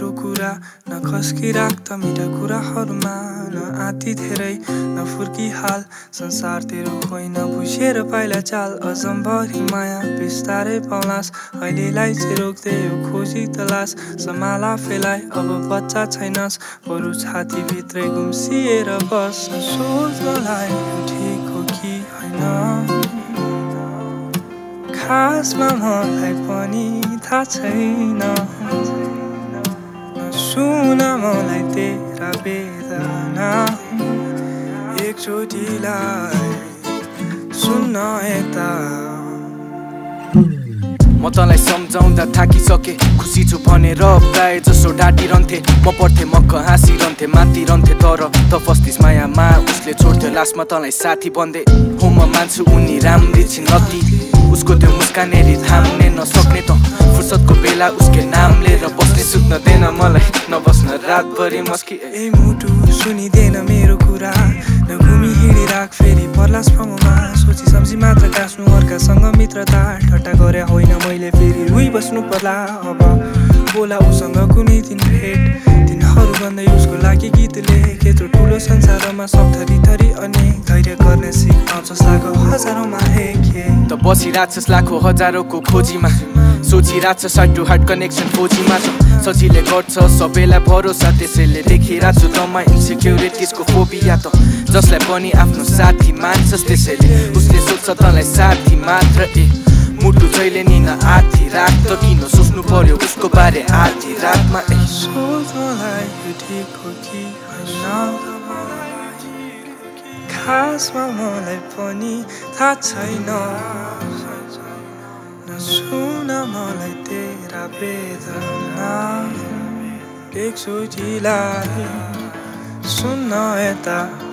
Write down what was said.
मेरो कुरा न खस्की राख्दा मिठा कुराहरूमा न आँती धेरै न फुर्की हाल संसार तेरो होइन बुझेर पाइला चाल अजम्भरी माया बिस्तारै पाउलास अहिलेलाई चाहिँ रोक्दै यो खोजी तलास समाला फेलाइ अब बच्चा छैनस् बरु छातीभित्रै गुम्सिएर बस सोच मलाई यो ठिक हो कि होइन? खासमा मलाई पनि थाहा छैन। मलाई तेरा वेदना एकचोटिलाई सुन्न यता। म तँलाई सम्झाउँदा थाकिसके खुसी छु भनेर प्राय जसो डाँटिरहन्थे म पढ्थेँ मक्क हाँसिरहन्थे मातिरहन्थे तर त फस्तिस मायामा उसले छोड्थ्यो लास्टमा तँलाई साथी बन्दे। हो म मान्छु उनी राम्री छिन् अति उसको त्यो मुस्कान हेरी थाम्ने नसक्ने त। फुर्सदको बेला उसकै नाम लिएर बस्ने मलाई नबस्न रातभरि मस्की ए। मुटु सुनिँदैन मेरो कुरा। न घुमी हिँडिराख फेरि पर्लास फर्ममा सोची सम्झी मात्र गाँच्नु अर्कासँग मित्रता ठट्टा गरे होइन मैले फेरि रुई बस्नु पर्ला। अब बोला उसँग कुनै दिन भेट। दिनहरू भन्दै उसको लागि गीत लेख ठुलो संसारमा सब थरी थरी अनेक धैर्य गर्ने सिक लाखौँ हजारौँमा एक त बसिरहेछस् लाखौँ हजारौँको खोजीमा। सोचिरहेछ साइड टु हार्ट कनेक्सन खोजीमा छ। सजिलै गर्छ सबैलाई भरोसा त्यसैले लेखिरहेको छु तँमा इन्सेक्युरिटिजको फोबिया त जसलाई पनि आफ्नो साथी मान्छस् त्यसैले उसले सोध्छ तँलाई साथी मात्र ए। मुटु जहिले नि न आधी रात त किन सोच्नु पर्यो उसको बारे आधी रातमा ए। सोच मलाई यो ठिक हो कि होइन खासमा मलाई पनि थाहा छैन न सुन मलाई तेरा वेदना एकचोटिलाई सुन्न यता